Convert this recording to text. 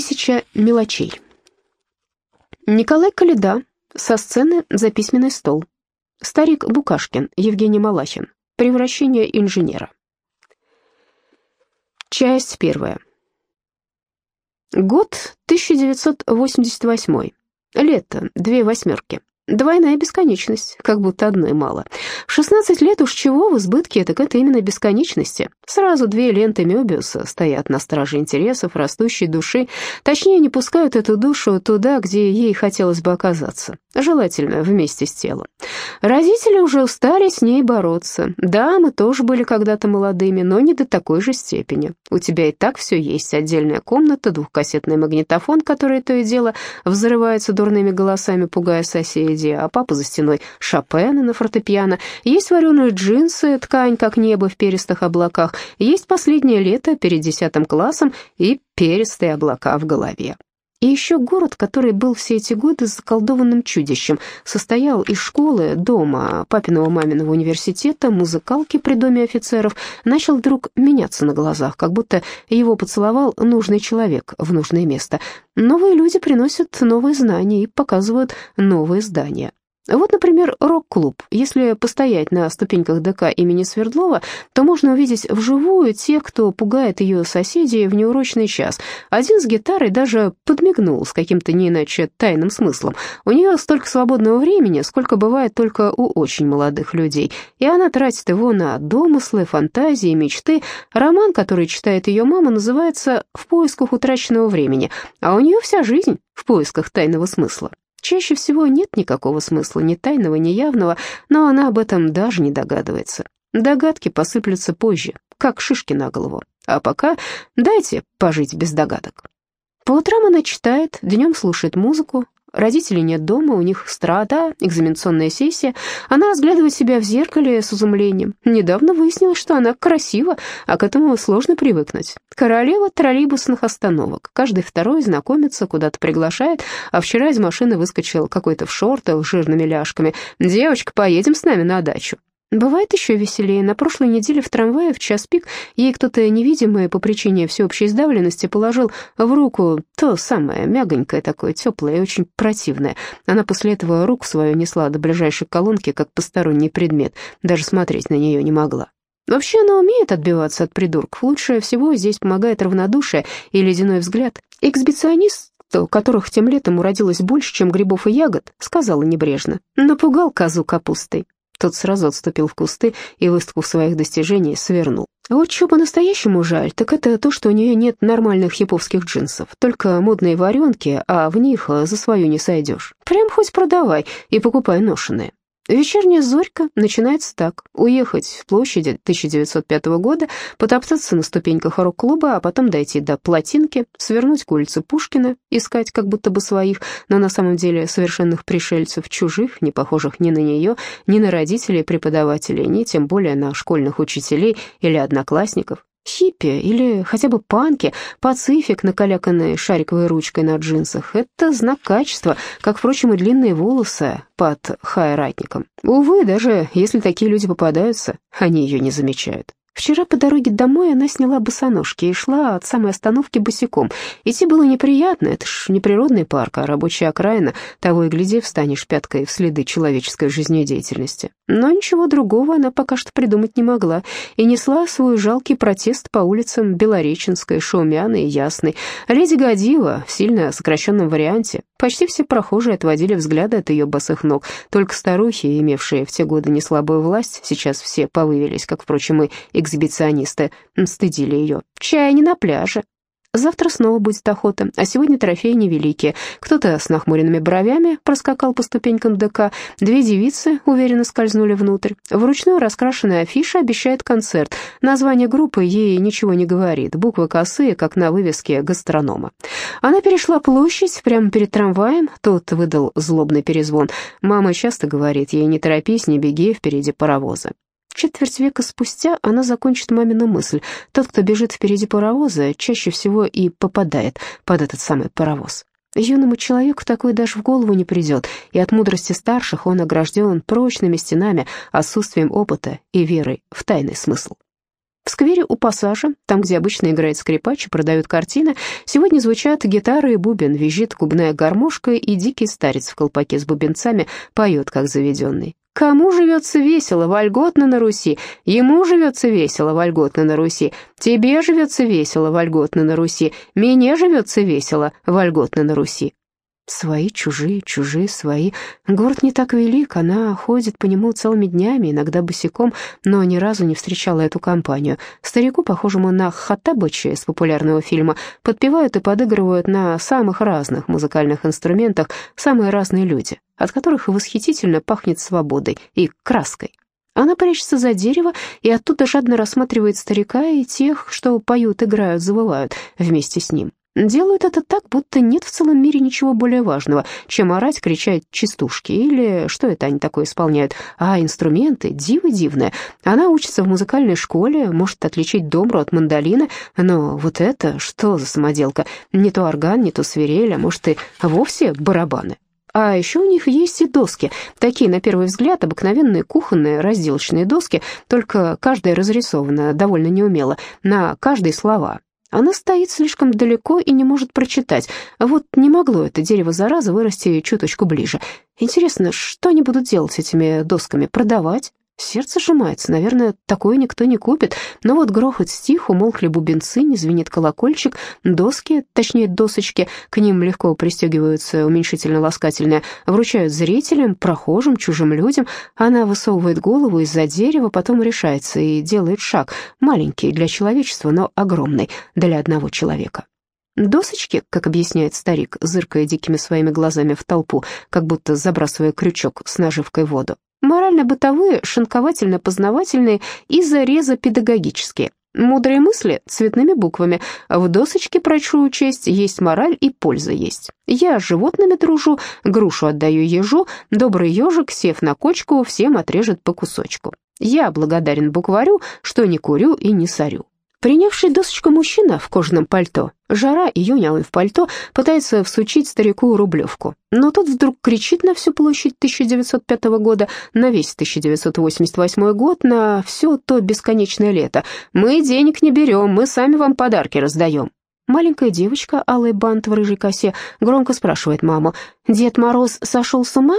Тысяча мелочей. Николай Каледа. Со сцены за письменный стол. Старик Букашкин. Евгений Малахин. Превращение инженера. Часть первая. Год 1988. Лето. Две восьмерки. Двойная бесконечность, как будто одной мало. В 16 лет уж чего в избытке, так это именно бесконечности. Сразу две ленты Мёбиуса стоят на страже интересов растущей души, точнее, не пускают эту душу туда, где ей хотелось бы оказаться, желательно вместе с телом. Родители уже устали с ней бороться. Да, мы тоже были когда-то молодыми, но не до такой же степени. У тебя и так все есть, отдельная комната, двухкассетный магнитофон, который то и дело взрывается дурными голосами, пугая соседей, соседи, а папа за стеной Шопена на фортепиано, есть вареные джинсы, ткань, как небо в перистых облаках, есть последнее лето перед десятым классом и перистые облака в голове. И еще город, который был все эти годы заколдованным чудищем, состоял из школы, дома, папиного маминого университета, музыкалки при доме офицеров, начал вдруг меняться на глазах, как будто его поцеловал нужный человек в нужное место. Новые люди приносят новые знания и показывают новые здания. Вот, например, рок-клуб. Если постоять на ступеньках ДК имени Свердлова, то можно увидеть вживую тех, кто пугает ее соседей в неурочный час. Один с гитарой даже подмигнул с каким-то не иначе тайным смыслом. У нее столько свободного времени, сколько бывает только у очень молодых людей, и она тратит его на домыслы, фантазии, мечты. Роман, который читает ее мама, называется «В поисках утраченного времени», а у нее вся жизнь в поисках тайного смысла. Чаще всего нет никакого смысла, ни тайного, ни явного, но она об этом даже не догадывается. Догадки посыплются позже, как шишки на голову. А пока дайте пожить без догадок. По утрам она читает, днем слушает музыку, Родителей нет дома, у них страда, экзаменационная сессия. Она разглядывает себя в зеркале с изумлением. Недавно выяснилось, что она красива, а к этому сложно привыкнуть. Королева троллейбусных остановок. Каждый второй знакомится, куда-то приглашает, а вчера из машины выскочил какой-то в шортах с жирными ляжками. «Девочка, поедем с нами на дачу». Бывает еще веселее. На прошлой неделе в трамвае в час пик ей кто-то невидимый по причине всеобщей сдавленности положил в руку то самое мягонькое такое, теплое и очень противное. Она после этого руку свою несла до ближайшей колонки, как посторонний предмет, даже смотреть на нее не могла. Вообще она умеет отбиваться от придурков. Лучше всего здесь помогает равнодушие и ледяной взгляд. Эксбиционист которых тем летом уродилось больше, чем грибов и ягод, сказала небрежно. Напугал козу капустой. Тот сразу отступил в кусты и, выставку своих достижений, свернул. Вот что по-настоящему жаль, так это то, что у нее нет нормальных хиповских джинсов, только модные варенки, а в них за свою не сойдешь. Прям хоть продавай и покупай ношеные. Вечерняя зорька начинается так. Уехать в площади 1905 года, потоптаться на ступеньках рок-клуба, а потом дойти до плотинки, свернуть к улице Пушкина, искать как будто бы своих, но на самом деле совершенных пришельцев, чужих, не похожих ни на нее, ни на родителей преподавателей, ни тем более на школьных учителей или одноклассников. Хиппи или хотя бы панки, пацифик, накаляканный шариковой ручкой на джинсах — это знак качества, как, впрочем, и длинные волосы под хайратником. Увы, даже если такие люди попадаются, они ее не замечают. Вчера по дороге домой она сняла босоножки и шла от самой остановки босиком. Идти было неприятно, это ж не природный парк, а рабочая окраина, того и гляди, встанешь пяткой в следы человеческой жизнедеятельности. Но ничего другого она пока что придумать не могла и несла свой жалкий протест по улицам Белореченской, Шаумяной и Ясной. Леди Годива в сильно сокращенном варианте. Почти все прохожие отводили взгляды от ее босых ног, только старухи, имевшие в те годы неслабую власть, сейчас все повывелись, как, впрочем, и эксгибиционисты стыдили ее. Чай не на пляже. Завтра снова будет охота, а сегодня трофеи невеликие. Кто-то с нахмуренными бровями проскакал по ступенькам ДК, две девицы уверенно скользнули внутрь. Вручную раскрашенная афиша обещает концерт. Название группы ей ничего не говорит, буквы косые, как на вывеске гастронома. Она перешла площадь прямо перед трамваем, тот выдал злобный перезвон. Мама часто говорит ей, не торопись, не беги, впереди паровоза. Четверть века спустя она закончит мамину мысль. Тот, кто бежит впереди паровоза, чаще всего и попадает под этот самый паровоз. Юному человеку такое даже в голову не придет, и от мудрости старших он огражден прочными стенами, отсутствием опыта и верой в тайный смысл. В сквере у пассажа, там, где обычно играет скрипач и продают картины, сегодня звучат гитары и бубен, визжит губная гармошка, и дикий старец в колпаке с бубенцами поет, как заведенный. Кому живется весело, вольготно на Руси? Ему живется весело, вольготно на Руси. Тебе живется весело, вольготно на Руси. Мне живется весело, вольготно на Руси. Свои, чужие, чужие, свои. Город не так велик, она ходит по нему целыми днями, иногда босиком, но ни разу не встречала эту компанию. Старику, похожему на Хаттабыча из популярного фильма, подпевают и подыгрывают на самых разных музыкальных инструментах самые разные люди, от которых восхитительно пахнет свободой и краской. Она прячется за дерево и оттуда жадно рассматривает старика и тех, что поют, играют, завывают вместе с ним. Делают это так, будто нет в целом мире ничего более важного, чем орать, кричать частушки, или что это они такое исполняют, а инструменты, диво дивное. Она учится в музыкальной школе, может отличить домру от мандолины, но вот это, что за самоделка, не то орган, не то свирель, а может и вовсе барабаны. А еще у них есть и доски, такие, на первый взгляд, обыкновенные кухонные разделочные доски, только каждая разрисована довольно неумело, на каждые слова, она стоит слишком далеко и не может прочитать. Вот не могло это дерево зараза вырасти чуточку ближе. Интересно, что они будут делать с этими досками? Продавать? Сердце сжимается, наверное, такое никто не купит. Но вот грохот стих, умолкли бубенцы, не звенит колокольчик, доски, точнее досочки, к ним легко пристегиваются уменьшительно-ласкательные, вручают зрителям, прохожим, чужим людям. Она высовывает голову из-за дерева, потом решается и делает шаг, маленький для человечества, но огромный для одного человека. Досочки, как объясняет старик, зыркая дикими своими глазами в толпу, как будто забрасывая крючок с наживкой в воду. Морально-бытовые, шинковательно-познавательные и зарезо-педагогические. Мудрые мысли цветными буквами. В досочке прочу честь, есть мораль и польза есть. Я с животными дружу, грушу отдаю ежу, добрый ежик, сев на кочку, всем отрежет по кусочку. Я благодарен букварю, что не курю и не сорю. Принявший досочку мужчина в кожаном пальто, жара, июнь, а он в пальто, пытается всучить старику рублевку. Но тот вдруг кричит на всю площадь 1905 года, на весь 1988 год, на все то бесконечное лето. «Мы денег не берем, мы сами вам подарки раздаем». Маленькая девочка, алый бант в рыжей косе, громко спрашивает маму, «Дед Мороз сошел с ума?